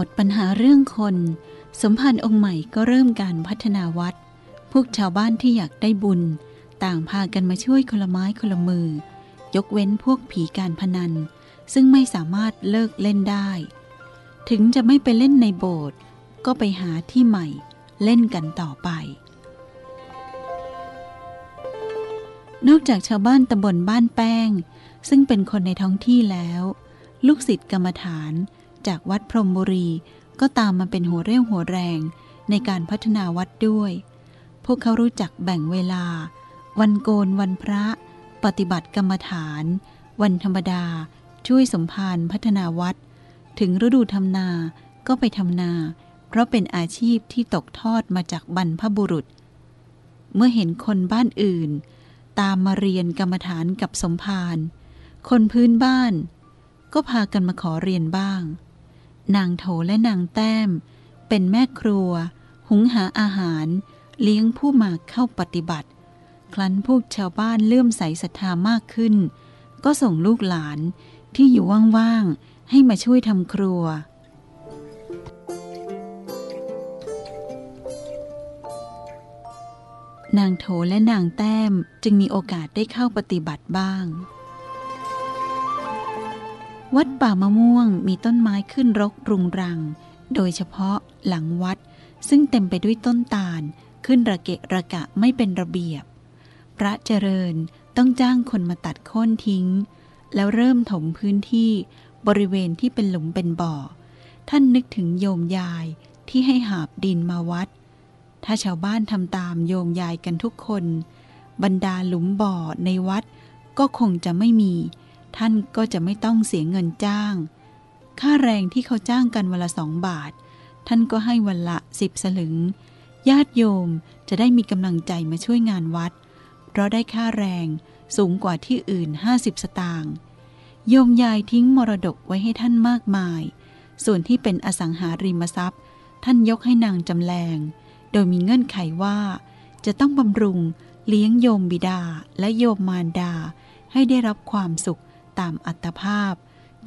หมดปัญหาเรื่องคน สมภารองค์ใหม่ก็เริ่มการพัฒนาวัด พวกชาวบ้านที่อยากได้บุญ ต่างพากันมาช่วยคนละไม้คนละมือ ยกเว้นพวกผีการพนัน ซึ่งไม่สามารถเลิกเล่นได้ ถึงจะไม่ไปเล่นในโบสถ์ก็ไปหาที่ใหม่เล่นกันต่อไป นอกจากชาวบ้านตำบลบ้านแป้ง ซึ่งเป็นคนในท้องที่แล้ว ลูกศิษย์กรรมฐาน จากวัดพรหมบุรี ก็ตามมาเป็นหัวเรี่ยวหัวแรงในการพัฒนาวัดด้วย พวกเขารู้จักแบ่งเวลา วันโกนวันพระ ปฏิบัติกรรมฐาน วันธรรมดา ช่วยสมภารพัฒนาวัด ถึงฤดูทำนาก็ไปทำนา เพราะเป็นอาชีพที่ตกทอดมาจากบรรพบุรุษ เมื่อเห็นคนบ้านอื่น ตามมาเรียนกรรมฐานกับสมภารคนพื้นบ้านก็พากันมาขอเรียนบ้าง นางโถและนางแต้ม เป็นแม่ครัว หุงหาอาหาร เลี้ยงผู้มาเข้าปฏิบัติ ครั้นพวกชาวบ้านเลื่อมใสศรัทธามากขึ้น ก็ส่งลูกหลานที่อยู่ว่างๆ ให้มาช่วยทำครัวนางโถและนางแต้มจึงมีโอกาสได้เข้าปฏิบัติบ้าง วัดป่ามะม่วงมีต้นไม้ขึ้นรกรุงรัง โดยเฉพาะหลังวัด ซึ่งเต็มไปด้วยต้นตาล ขึ้นระเกะระกะไม่เป็นระเบียบ พระเจริญต้องจ้างคนมาตัดโค่นทิ้ง แล้วเริ่มถมพื้นที่บริเวณที่เป็นหลุมเป็นบ่อ ท่านนึกถึงโยมยายที่ให้หาบดินมาวัด ถ้าชาวบ้านทำตามโยมยายกันทุกคน บรรดาหลุมบ่อในวัดก็คงจะไม่มี ท่านก็จะไม่ต้องเสียเงินจ้าง ค่าแรงที่เขาจ้างกันวันละสองบาท ท่านก็ให้วันละสิบสลึง ญาติโยมจะได้มีกำลังใจมาช่วยงานวัด เพราะได้ค่าแรงสูงกว่าที่อื่น 50 สตางค์โยมยายทิ้งมรดกไว้ให้ท่านมากมาย ส่วนที่เป็นอสังหาริมทรัพย์ ท่านยกให้นางจำแรง โดยมีเงื่อนไขว่า จะต้องบำรุงเลี้ยงโยมบิดาและโยมมารดาให้ได้รับความสุข ตามอัตภาพ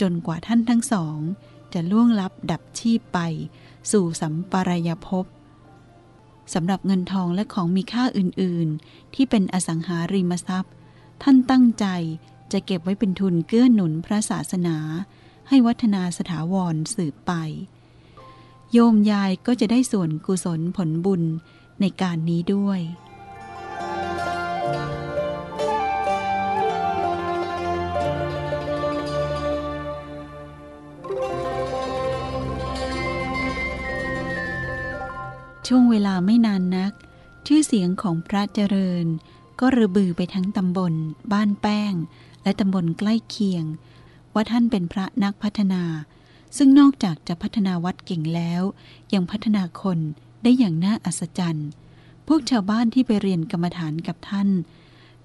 จนกว่าท่านทั้งสอง จะล่วงลับดับชีพไป สู่สัมปรายภพสำหรับเงินทองและของมีค่าอื่นๆ ที่เป็นอสังหาริมทรัพย์ ท่านตั้งใจจะเก็บไว้เป็นทุนเกื้อหนุนพระศาสนา ให้วัฒนาสถาวรสืบไป โยมยายก็จะได้ส่วนกุศลผลบุญในการนี้ด้วย ช่วงเวลาไม่นานนัก ชื่อเสียงของพระเจริญ ก็ระบือไปทั้งตำบล บ้านแป้ง และตำบลใกล้เคียง ว่าท่านเป็นพระนักพัฒนา ซึ่งนอกจากจะพัฒนาวัดเก่งแล้ว ยังพัฒนาคนได้อย่างน่าอัศจรรย์ พวกชาวบ้านที่ไปเรียนกรรมฐานกับท่าน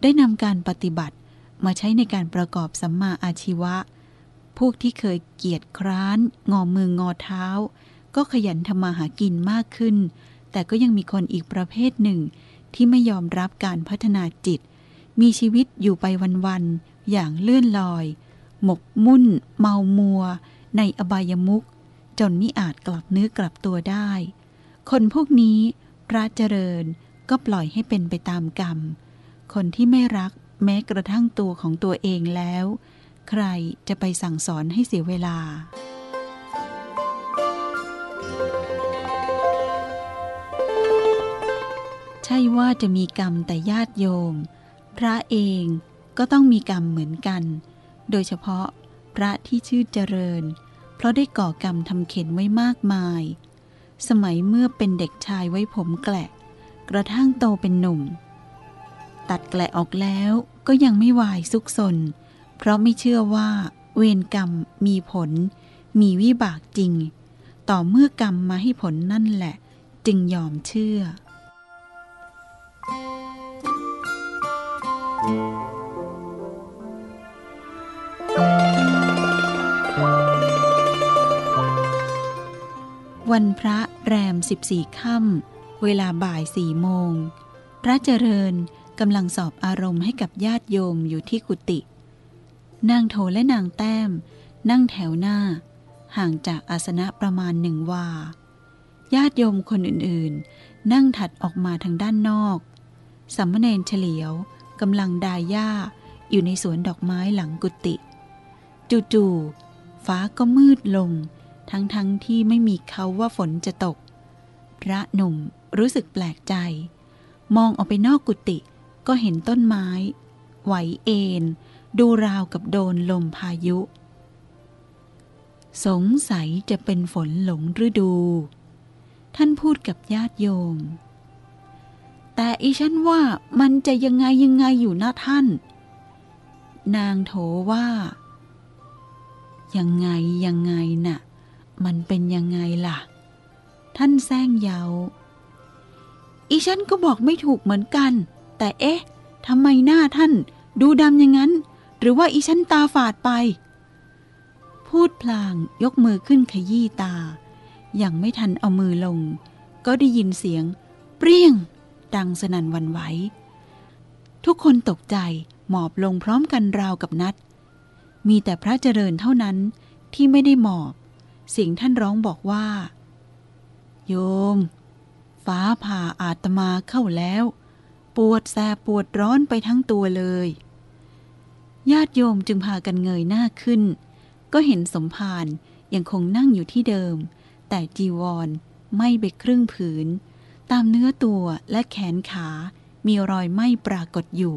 ได้นำการปฏิบัติมาใช้ในการประกอบสัมมาอาชีวะ พวกที่เคยเกียจคร้าน งอมืองอเท้า ก็ขยันทำมาหากินมากขึ้น แต่ก็ยังมีคนอีกประเภทหนึ่ง ที่ไม่ยอมรับการพัฒนาจิต มีชีวิตอยู่ไปวันๆอย่างเลื่อนลอย หมกมุ่น เมามัว ในอบายมุกจนมิอาจกลับเนื้อกลับตัวได้ คนพวกนี้พระเจริญก็ปล่อยให้เป็นไปตามกรรม คนที่ไม่รักแม้กระทั่งตัวของตัวเองแล้ว ใครจะไปสั่งสอนให้เสียเวลา ใช่ว่าจะมีกรรมแต่ญาติโยม พระเองก็ต้องมีกรรมเหมือนกัน โดยเฉพาะพระที่ชื่อเจริญ เพราะได้ก่อกรรมทำเข็นไว้มากมาย สมัยเมื่อเป็นเด็กชายไว้ผมแกละ กระทั่งโตเป็นหนุ่ม ตัดแกละออกแล้วก็ยังไม่วายซุกซน เพราะไม่เชื่อว่าเวรกรรมมีผล มีวิบากจริง ต่อเมื่อกรรมมาให้ผลนั่นแหละ จึงยอมเชื่อ วันพระแรม 14 ค่ำ เวลาบ่ายสี่โมง พระเจริญกำลังสอบอารมณ์ให้กับญาติโยมอยู่ที่กุฏิ นางโถและนางแต้ม นั่งแถวหน้า ห่างจากอาสนะประมาณหนึ่งวา ญาติโยมคนอื่นๆ นั่งถัดออกมาทางด้านนอก สัมมเนนเฉลียว กำลังดายหญ้าอยู่ในสวนดอกไม้หลังกุฏิจู่ๆฟ้าก็มืดลง ทั้งๆทที่ไม่มีเขาว่าฝนจะตก พระหนุ่มรู้สึกแปลกใจ มองออกไปนอกกุฏิก็เห็นต้นไม้ ไหวเอ็นดูราวกับโดนลมพายุ สงสัยจะเป็นฝนหลงฤดู ท่านพูดกับญาติโยม แต่อีฉันว่ามันจะยังไงยังไงอยู่นะท่าน นางโถว่า ยังไงยังไงน่ะ มันเป็นยังไงล่ะ ท่านแซงเยาอีฉันก็บอกไม่ถูกเหมือนกัน แต่เอ๊ะทำไมหน้าท่าน ดูดำอย่างนั้น หรือว่าอีฉันตาฝาดไป พูดพลางยกมือขึ้นขยี้ตาอย่างไม่ทันเอามือลง ก็ได้ยินเสียง เปรี้ยง ดังสนั่นวันไหว ทุกคนตกใจหมอบลงพร้อมกันราวกับนัด มีแต่พระเจริญเท่านั้นที่ไม่ได้หมอบ เสียงท่านร้องบอกว่า โยม ฟ้าผ่าอาตมาเข้าแล้ว ปวดแสบปวดร้อนไปทั้งตัวเลย ญาติโยมจึงพากันเงยหน้าขึ้น ก็เห็นสมภารยังคงนั่งอยู่ที่เดิม แต่จีวรไม่ไปครึ่งผืน ตามเนื้อตัวและแขนขามีรอยไหม้ปรากฏอยู่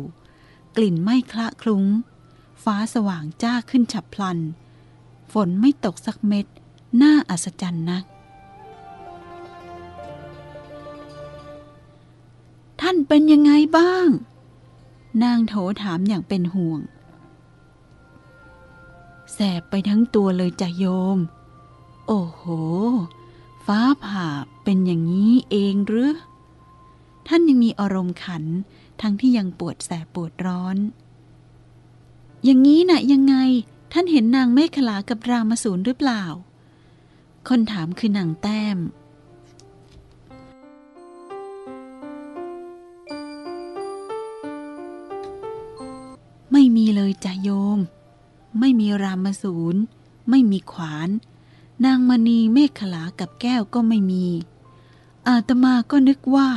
กลิ่นไหม้คละคลุ้ง ฟ้าสว่างจ้าขึ้นฉับพลัน ฝนไม่ตกสักเม็ด น่าอัศจรรย์นักท่านเป็นยังไงบ้าง นางโถถามอย่างเป็นห่วง แสบไปทั้งตัวเลยจ้ะโยม โอ้โห ฟ้าผ่าเป็นอย่างนี้เองหรือ ท่านยังมีอารมณ์ขันทั้งที่ยังปวดแสบปวดร้อน อย่างนี้น่ะยังไงท่านเห็นนางเมฆลากับรามสูรหรือเปล่า คนถามคือนางแต้มไม่มีเลยจ้ะโยม ไม่มีรามสูรไม่มีขวาน นางมณีเมฆขลากับแก้วก็ไม่มี อาตมาก็นึกว่า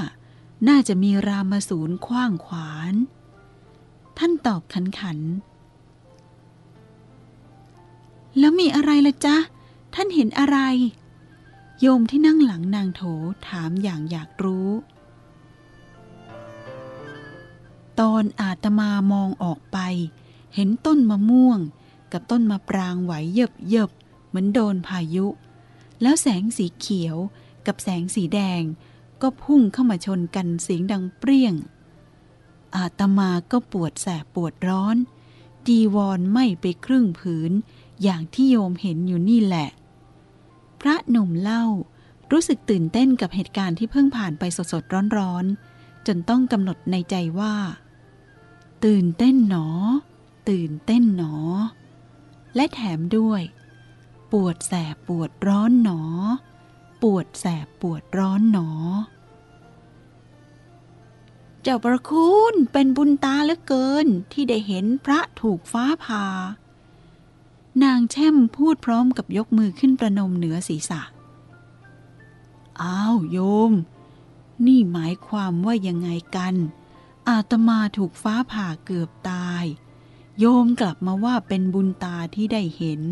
น่าจะมีรามสูรขว้างขวาน ท่านตอบขันขัน แล้วมีอะไรละจ๊ะ ท่านเห็นอะไร โยมที่นั่งหลังนางโถถามอย่างอยากรู้ ตอนอาตมามองออกไป เห็นต้นมะม่วงกับต้นมะปรางไหวเยิบเยิบ เหมือนโดนพายุ แล้วแสงสีเขียวกับแสงสีแดง ก็พุ่งเข้ามาชนกันเสียงดังเปรี้ยง อาตมาก็ปวดแสบปวดร้อนจีวรไม่ไปครึ่งผืน อย่างที่โยมเห็นอยู่นี่แหละ พระหนุ่มเล่ารู้สึกตื่นเต้นกับเหตุการณ์ที่เพิ่งผ่านไปสดๆร้อนๆ จนต้องกำหนดในใจว่า ตื่นเต้นหนอ ตื่นเต้นหนอ และแถมด้วย ปวดแสบปวดร้อนหนอ ปวดแสบปวดร้อนหนอ เจ้าประคุณเป็นบุญตาเหลือเกินที่ได้เห็นพระถูกฟ้าผ่านางแช่มพูดพร้อมกับยกมือขึ้นประนมเหนือศีรษะ อ้าวโยม นี่หมายความว่ายังไงกัน อาตมาถูกฟ้าผ่าเกือบตาย โยมกลับมาว่าเป็นบุญตาที่ได้เห็น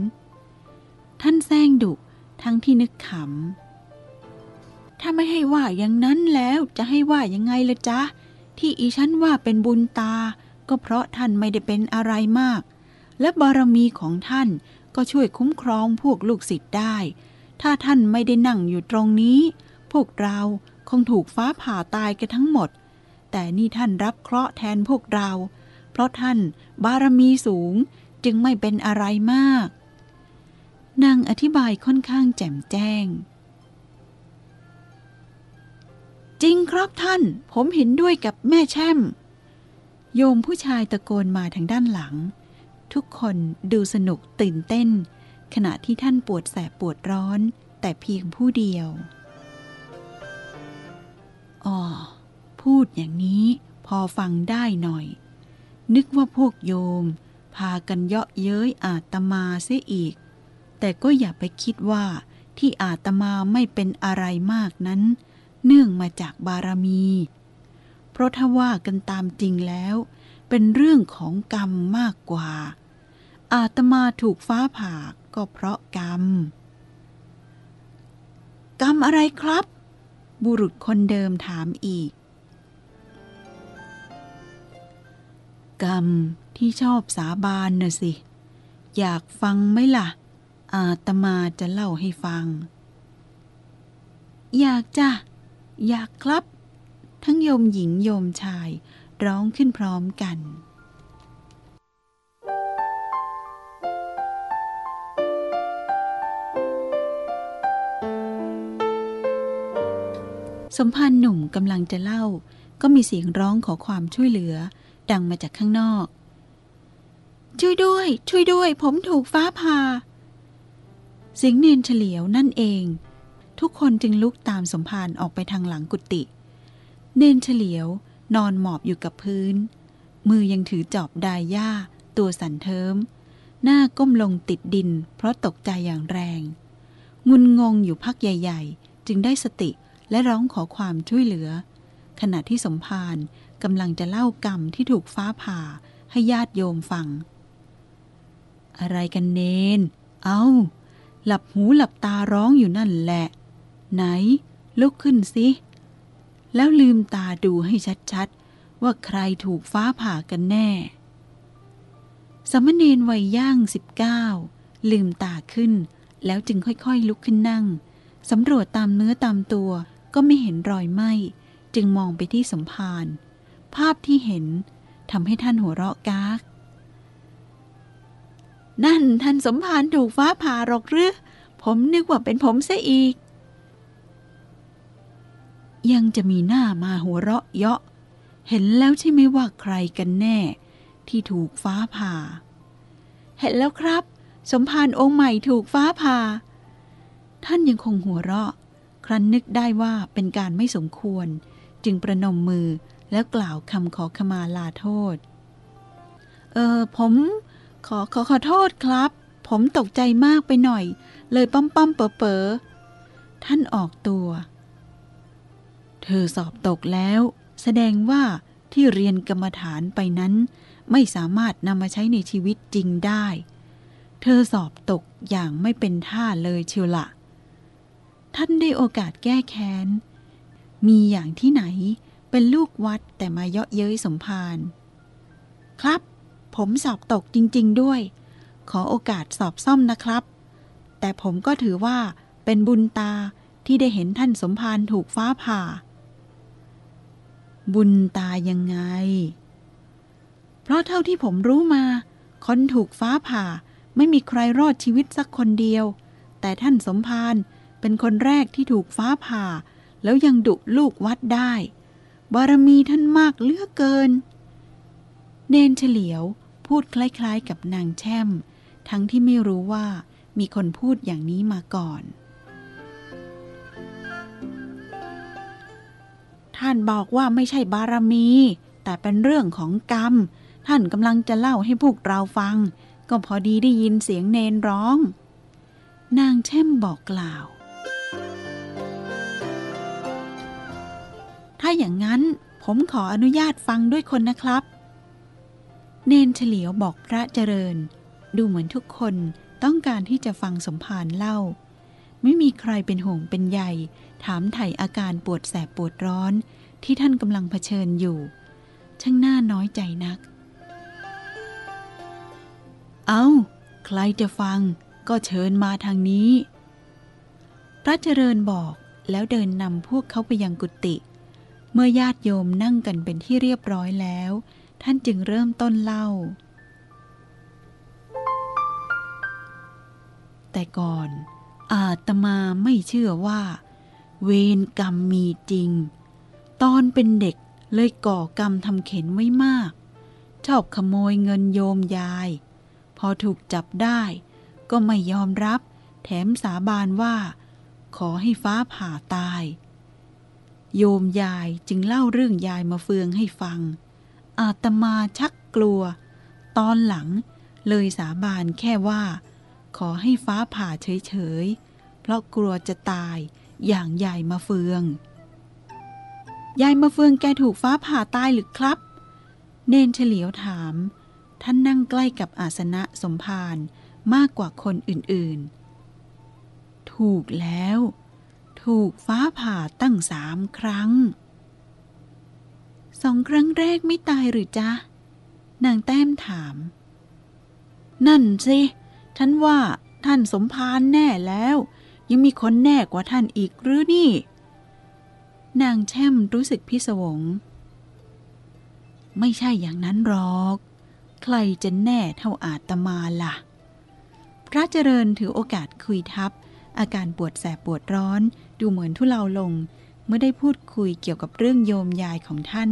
ท่านแซงดุทั้งที่นึกขำ ถ้าไม่ให้ว่าอย่างนั้นแล้วจะให้ว่ายังไงละจ๊ะ ที่อีฉันว่าเป็นบุญตา ก็เพราะท่านไม่ได้เป็นอะไรมาก และบารมีของท่านก็ช่วยคุ้มครองพวกลูกศิษย์ได้ ถ้าท่านไม่ได้นั่งอยู่ตรงนี้ พวกเราคงถูกฟ้าผ่าตายกันทั้งหมด แต่นี่ท่านรับเคราะห์แทนพวกเรา เพราะท่านบารมีสูงจึงไม่เป็นอะไรมาก นางอธิบายค่อนข้างแจ่มแจ้ง จริงครับท่าน ผมเห็นด้วยกับแม่แช่ม โยมผู้ชายตะโกนมาทางด้านหลัง ทุกคนดูสนุกตื่นเต้น ขณะที่ท่านปวดแสบปวดร้อนแต่เพียงผู้เดียวอ๋อพูดอย่างนี้พอฟังได้หน่อย นึกว่าพวกโยม พากันเยาะเย้ยอาตมาเสียอีก แต่ก็อย่าไปคิดว่าที่อาตมาไม่เป็นอะไรมากนั้น เนื่องมาจากบารมี เพราะถ้าว่ากันตามจริงแล้ว เป็นเรื่องของกรรมมากกว่า อาตมาถูกฟ้าผ่าก็เพราะกรรม กรรมอะไรครับ บุรุษคนเดิมถามอีก กรรมที่ชอบสาบานน่ะสิ อยากฟังไหมล่ะ อาตมาจะเล่าให้ฟัง อยากจ้ะ อยากครับ ทั้งโยมหญิงโยมชายร้องขึ้นพร้อมกันสมภารหนุ่มกำลังจะเล่า ก็มีเสียงร้องขอความช่วยเหลือ ดังมาจากข้างนอก ช่วยด้วย ช่วยด้วย ผมถูกฟ้าผ่า เสียงเนนเฉลียวนั่นเอง ทุกคนจึงลุกตามสมภารออกไปทางหลังกุฏิเนนเฉลียวนอนหมอบอยู่กับพื้น มือยังถือจอบดายหญ้า ตัวสั่นเทิม หน้าก้มลงติดดิน เพราะตกใจอย่างแรง งุนงงอยู่พักใหญ่ ๆ จึงได้สติและร้องขอความช่วยเหลือ ขณะที่สมภารกำลังจะเล่ากรรมที่ถูกฟ้าผ่าให้ญาติโยมฟัง อะไรกันเนน เอา้า หลับหูหลับตาร้องอยู่นั่นแหละ ไหน ลุกขึ้นสิ แล้วลืมตาดูให้ชัดๆ ว่าใครถูกฟ้าผ่ากันแน่ สมณเณรวัยย่างสิบเก้าลืมตาขึ้น แล้วจึงค่อยๆลุกขึ้นนั่งสำรวจตามเนื้อตามตัวก็ไม่เห็นรอยไหมจึงมองไปที่สมภารภาพที่เห็นทำให้ท่านหัวเราะกาก นั่นท่านสมภารถูกฟ้าผ่าหรอกหรือผมนึกว่าเป็นผมซะอีก ยังจะมีหน้ามาหัวเราะเยาะ เห็นแล้วใช่ไหมว่าใครกันแน่ ที่ถูกฟ้าผ่า เห็นแล้วครับ สมภารองค์ใหม่ถูกฟ้าผ่า ท่านยังคงหัวเราะ ครั้นนึกได้ว่าเป็นการไม่สมควร จึงประนมมือแล้วกล่าวคำขอขมาลาโทษ เออผม ขอขอขอโทษครับ ผมตกใจมากไปหน่อย เลยป้อมป้อมเป๋อเป๋อท่านออกตัว เธอสอบตกแล้ว แสดงว่าที่เรียนกรรมฐานไปนั้น ไม่สามารถนำมาใช้ในชีวิตจริงได้ เธอสอบตกอย่างไม่เป็นท่าเลยเชียวละท่านได้โอกาสแก้แค้น มีอย่างที่ไหนเป็นลูกวัดแต่มาเยาะเย้ยสมภารครับ ผมสอบตกจริง ๆ ด้วย ขอโอกาสสอบซ่อมนะครับ แต่ผมก็ถือว่าเป็นบุญตาที่ได้เห็นท่านสมภารถูกฟ้าผ่า บุญตายังไง เพราะเท่าที่ผมรู้มา คนถูกฟ้าผ่าไม่มีใครรอดชีวิตสักคนเดียว แต่ท่านสมภารเป็นคนแรกที่ถูกฟ้าผ่า แล้วยังดุลูกวัดได้ บารมีท่านมากเลือกเกิน เนนเฉลียว พูดคล้ายๆ กับนางแช่ม ทั้งที่ไม่รู้ว่ามีคนพูดอย่างนี้มาก่อน ท่านบอกว่าไม่ใช่บารมี แต่เป็นเรื่องของกรรม ท่านกำลังจะเล่าให้พวกเราฟัง ก็พอดีได้ยินเสียงเนนร้อง นางแช่มบอกกล่าว ถ้าอย่างนั้นผมขออนุญาตฟังด้วยคนนะครับ เนนเฉลียวบอกพระเจริญ ดูเหมือนทุกคนต้องการที่จะฟังสมภารเล่า ไม่มีใครเป็นห่วงเป็นใยถามไถ่อาการปวดแสบปวดร้อนที่ท่านกำลังเผชิญอยู่ ช่างน่าน้อยใจนัก เอา้า ใครจะฟังก็เชิญมาทางนี้ พระเจริญบอกแล้วเดินนำพวกเขาไปยังกุฏิเมื่อญาติโยมนั่งกันเป็นที่เรียบร้อยแล้ว ท่านจึงเริ่มต้นเล่า แต่ก่อนอาตมาไม่เชื่อว่า เวรกรรมมีจริง ตอนเป็นเด็กเลยก่อกรรมทำเข็นไว้มาก ชอบขโมยเงินโยมยาย พอถูกจับได้ก็ไม่ยอมรับ แถมสาบานว่า ขอให้ฟ้าผ่าตาย โยมยายจึงเล่าเรื่องยายมาเฟืองให้ฟัง อาตมาชักกลัว ตอนหลังเลยสาบานแค่ว่า ขอให้ฟ้าผ่าเฉยๆ เพราะกลัวจะตายอย่างยายมาเฟือง ยายมาเฟืองแกถูกฟ้าผ่าตายหรือครับ เนนเฉลียวถาม ท่านนั่งใกล้กับอาสนะสมภารมากกว่าคนอื่นๆ ถูกแล้ว ถูกฟ้าผ่าตั้งสามครั้ง สองครั้งแรกไม่ตายหรือจ๊ะ นางแต้มถาม นั่นสิฉันว่าท่านสมภารแน่แล้ว ยังมีคนแน่กว่าท่านอีกหรือนี่ นางแช่มรู้สึกพิศวง ไม่ใช่อย่างนั้นหรอก ใครจะแน่เท่าอาตมาล่ะ พระเจริญถือโอกาสคุยทับ อาการปวดแสบปวดร้อนดูเหมือนทุเลาลง มื่อได้พูดคุยเกี่ยวกับเรื่องโยมยายของท่าน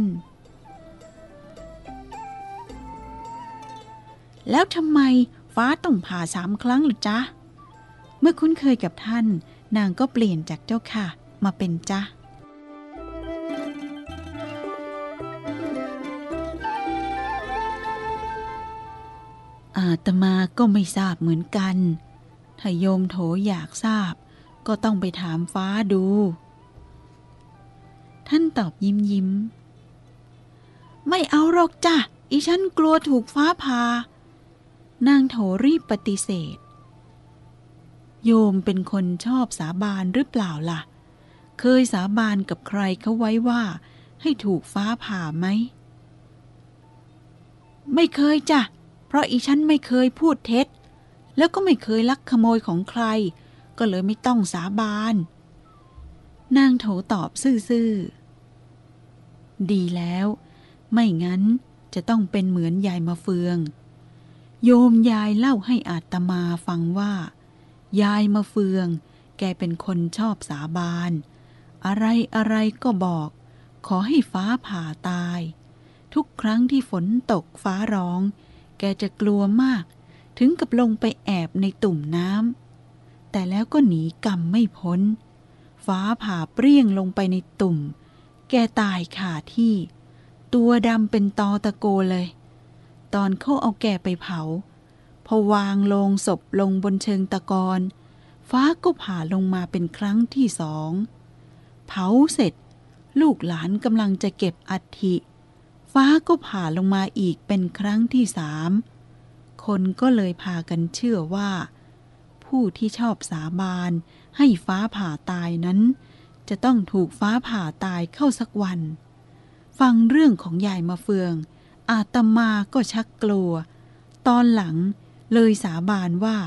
แล้วทำไมฟ้าต้องผ่าสามครั้งหรือจ๊ะ เมื่อคุ้นเคยกับท่าน นางก็เปลี่ยนจากเจ้าค่ะ มาเป็นจ๊ะอาตมาก็ไม่ทราบเหมือนกัน ถ้าโยมโถอยากทราบ ก็ต้องไปถามฟ้าดู ท่านตอบยิ้มยิ้ม ไม่เอาหรอกจ้ะ อีฉันกลัวถูกฟ้าผ่านางโถรีบปฏิเสธ โยมเป็นคนชอบสาบานหรือเปล่าล่ะ เคยสาบานกับใครเขาไว้ว่าให้ถูกฟ้าผ่าไหม ไม่เคยจ้ะ เพราะอีฉันไม่เคยพูดเท็จ แล้วก็ไม่เคยลักขโมยของใคร ก็เลยไม่ต้องสาบาน นางโถตอบซื่อๆ ดีแล้ว ไม่งั้นจะต้องเป็นเหมือนยายมาเฟือง โยมยายเล่าให้อาตมาฟังว่า ยายมาเฟือง แกเป็นคนชอบสาบาน อะไรอะไรก็บอก ขอให้ฟ้าผ่าตาย ทุกครั้งที่ฝนตกฟ้าร้อง แกจะกลัวมาก ถึงกับลงไปแอบในตุ่มน้ำแต่แล้วก็หนีกรรมไม่พ้น ฟ้าผ่าเปรี้ยงลงไปในตุ่ม แกตายขาที่ ตัวดำเป็นตอตะโกเลย ตอนเขาเอาแกไปเผา พอวางลงศพลงบนเชิงตะกอนฟ้าก็ผ่าลงมาเป็นครั้งที่สอง เผาเสร็จ ลูกหลานกำลังจะเก็บอัฐิ ฟ้าก็ผ่าลงมาอีกเป็นครั้งที่สามคนก็เลยพากันเชื่อว่า ผู้ที่ชอบสาบานให้ฟ้าผ่าตายนั้น จะต้องถูกฟ้าผ่าตายเข้าสักวัน ฟังเรื่องของยายมาเฟือง อาตมาก็ชักกลัว ตอนหลังเลยสาบานว่า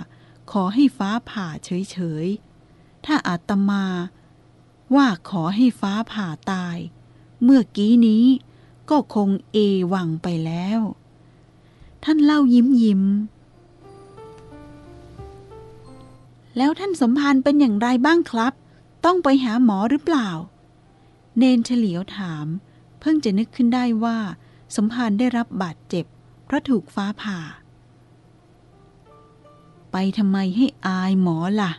ขอให้ฟ้าผ่าเฉยๆ ถ้าอาตมา ว่าขอให้ฟ้าผ่าตาย เมื่อกี้นี้ก็คงเอวังไปแล้ว ท่านเล่ายิ้มยิ้ม แล้วท่านสมภารเป็นอย่างไรบ้างครับ ต้องไปหาหมอหรือเปล่า เนนเฉลียวถาม เพิ่งจะนึกขึ้นได้ว่า สมภารได้รับบาดเจ็บ เพราะถูกฟ้าผ่า ไปทำไมให้อายหมอล่ะ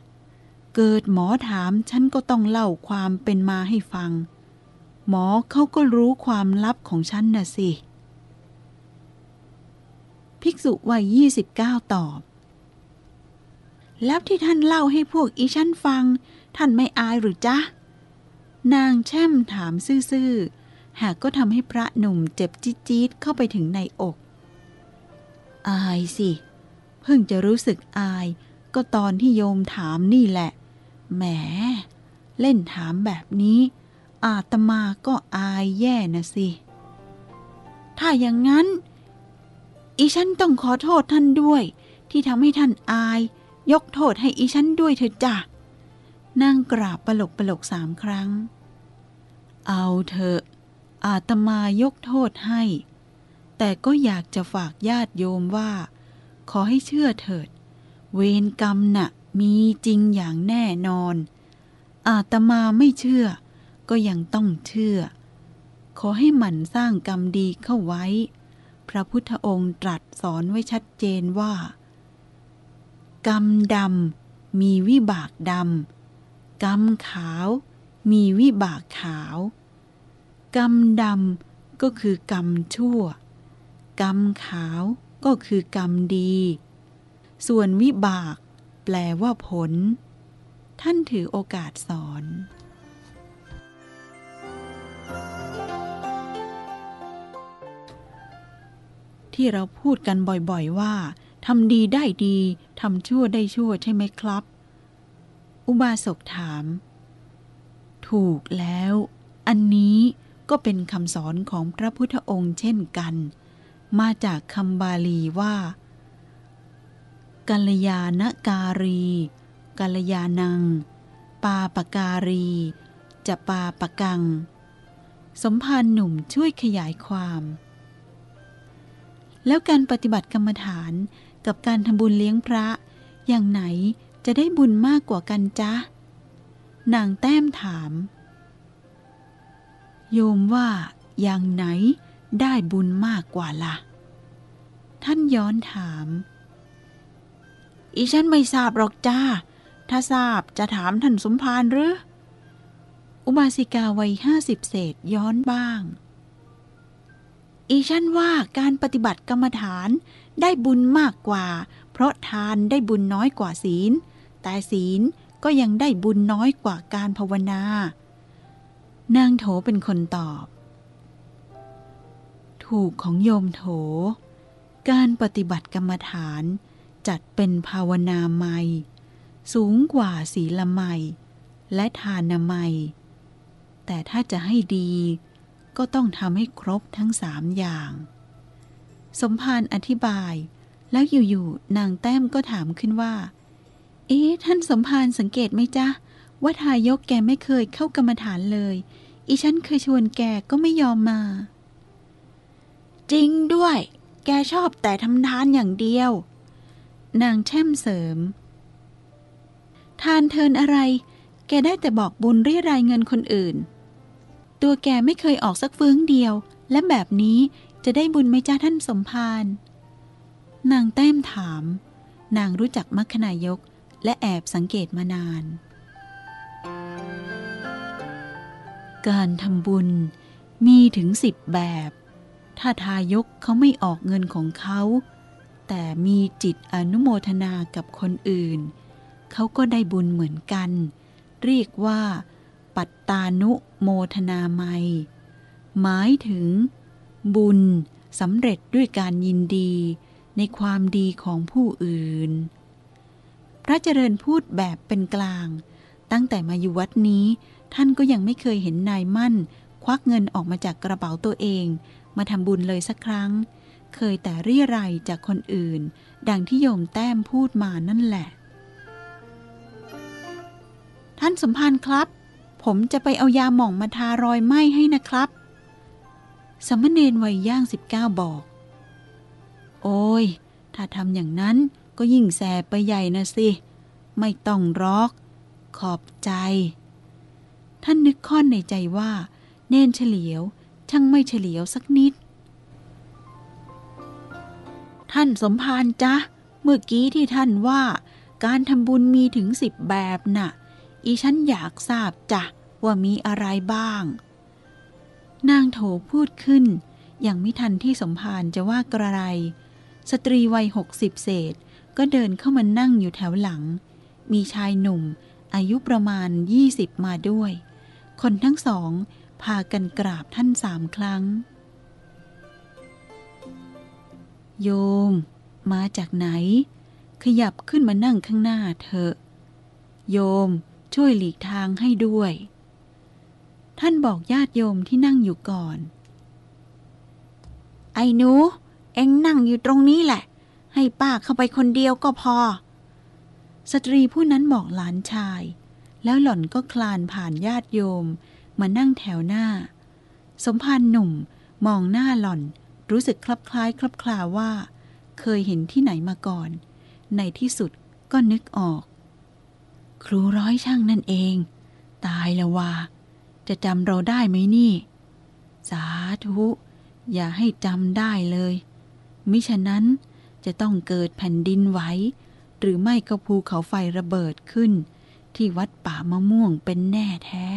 เกิดหมอถามฉันก็ต้องเล่าความเป็นมาให้ฟัง หมอเขาก็รู้ความลับของฉันน่ะสิ ภิกษุวัยยี่สิบเก้าตอบแล้วที่ท่านเล่าให้พวกอีฉันฟัง ท่านไม่อายหรือจ๊ะ นางแช่มถามซื่อๆ หากก็ทำให้พระหนุ่มเจ็บจี๊ดเข้าไปถึงในอก อายสิ เพิ่งจะรู้สึกอาย ก็ตอนที่โยมถามนี่แหละ แหม เล่นถามแบบนี้ อาตมาก็อายแย่นะสิ ถ้าอย่างนั้น อีฉันต้องขอโทษท่านด้วย ที่ทำให้ท่านอาย ยกโทษให้อีฉันด้วยเถอะจ้ะ นั่งกราบปลกปลกสามครั้ง เอาเถอะ อาตมายกโทษให้ แต่ก็อยากจะฝากญาติโยมว่า ขอให้เชื่อเถิด เวรกรรมน่ะมีจริงอย่างแน่นอน อาตมาไม่เชื่อ ก็ยังต้องเชื่อ ขอให้หมั่นสร้างกรรมดีเข้าไว้ พระพุทธองค์ตรัสสอนไว้ชัดเจนว่า กรรมดำมีวิบากดำ กรรมขาว มีวิบากขาว กรรมดำก็คือกรรมชั่ว กรรมขาวก็คือกรรมดี ส่วนวิบาก แปลว่าผล ท่านถือโอกาสสอนที่เราพูดกันบ่อยๆว่าทำดีได้ดีทำชั่วได้ชั่วใช่ไหมครับ อุบาสกถาม ถูกแล้ว อันนี้ก็เป็นคำสอนของพระพุทธองค์เช่นกัน มาจากคำบาลีว่ากัลยาณการีกัลยาณัง ปาปการี จะปาปกัง สมภารหนุ่มช่วยขยายความ แล้วการปฏิบัติกรรมฐานกับการทำบุญเลี้ยงพระ อย่างไหน จะได้บุญมากกว่ากันจ๊ะ นางแต้มถาม โยมว่าอย่างไหนได้บุญมากกว่าละ่ะ ท่านย้อนถาม อีฉันไม่ทราบหรอกจ้า ถ้าทราบจะถามท่านสมภารหรือ อุบาสิกาวัยห้าสิบเศษย้อนบ้าง อีฉันว่าการปฏิบัติกรรมฐานได้บุญมากกว่า เพราะทานได้บุญน้อยกว่าศีล แต่ศีลก็ยังได้บุญน้อยกว่าการภาวนา นางโถเป็นคนตอบ ถูกของโยมโถ การปฏิบัติกรรมฐานจัดเป็นภาวนาไมสูงกว่าศีลไมและทานาไมแต่ถ้าจะให้ดีก็ต้องทำให้ครบทั้งสามอย่าง สมภารอธิบายแล้วอยู่ๆนางแต้มก็ถามขึ้นว่า เอ๊ะท่านสมภารสังเกตไหมจ๊ะ ว่าทายกแกไม่เคยเข้ากรรมฐานเลย อีฉันเคยชวนแกก็ไม่ยอมมา จริงด้วย แกชอบแต่ทำทานอย่างเดียว นางแช่มเสริม ทานเทินอะไร แกได้แต่บอกบุญเรียรายเงินคนอื่น ตัวแกไม่เคยออกสักฟื้งเดียว และแบบนี้จะได้บุญไหมจ้าท่านสมภารนางแต้มถาม นางรู้จักมัคคณายก และแอบสังเกตมานาน การทำบุญมีถึงสิบแบบ ถ้าทายกเขาไม่ออกเงินของเขา แต่มีจิตอนุโมทนากับคนอื่น เขาก็ได้บุญเหมือนกัน เรียกว่า ปัตตานุโมทนาไมหมายถึง บุญสำเร็จด้วยการยินดีในความดีของผู้อื่น พระเจริญพูดแบบเป็นกลาง ตั้งแต่มาอยู่วัดนี้ ท่านก็ยังไม่เคยเห็นนายมั่น ควักเงินออกมาจากกระเป๋าตัวเอง มาทำบุญเลยสักครั้ง เคยแต่เรียรายจากคนอื่น ดังที่โยมแต้มพูดมานั่นแหละ ท่านสมภารครับ ผมจะไปเอายาหม่องมาทารอยไหม้ให้นะครับสมณเณรวัยย่างสิบเก้าบอก โอ้ย ถ้าทำอย่างนั้น ก็ยิ่งแสบไปใหญ่นะสิ ไม่ต้องรอก ขอบใจ ท่านนึกค่อนในใจว่า เน่นเฉลียว ช่างไม่เฉลียวสักนิด ท่านสมภารจ๊ะ เมื่อกี้ที่ท่านว่า การทำบุญมีถึงสิบแบบน่ะ อีฉันอยากทราบจ้ะ ว่ามีอะไรบ้าง นางโถพูดขึ้น อย่างไม่ทันที่สมภารจะว่ากระไร สตรีวัยหกสิบเศษ ก็เดินเข้ามานั่งอยู่แถวหลัง มีชายหนุ่ม อายุประมาณยี่สิบมาด้วย คนทั้งสอง พากันกราบท่านสามครั้ง โยม มาจากไหน ขยับขึ้นมานั่งข้างหน้าเถอะโยมช่วยหลีกทางให้ด้วย ท่านบอกญาติโยมที่นั่งอยู่ก่อน ไอ้หนู เอ็งนั่งอยู่ตรงนี้แหละ ให้ป้าเข้าไปคนเดียวก็พอ สตรีผู้นั้นบอกหลานชาย แล้วหล่อนก็คลานผ่านญาติโยม มานั่งแถวหน้า สมภารหนุ่มมองหน้าหล่อน รู้สึกคลับคล้ายคลับคลาว่า เคยเห็นที่ไหนมาก่อน ในที่สุดก็นึกออก ครูร้อยช่างนั่นเอง ตายแล้วว่า จะจำเราได้ไหมนี่ สาธุ อย่าให้จำได้เลย มิฉะนั้น จะต้องเกิดแผ่นดินไหวหรือไม่ก็ภูเขาไฟระเบิดขึ้น ที่วัดป่ามะม่วงเป็นแน่แท้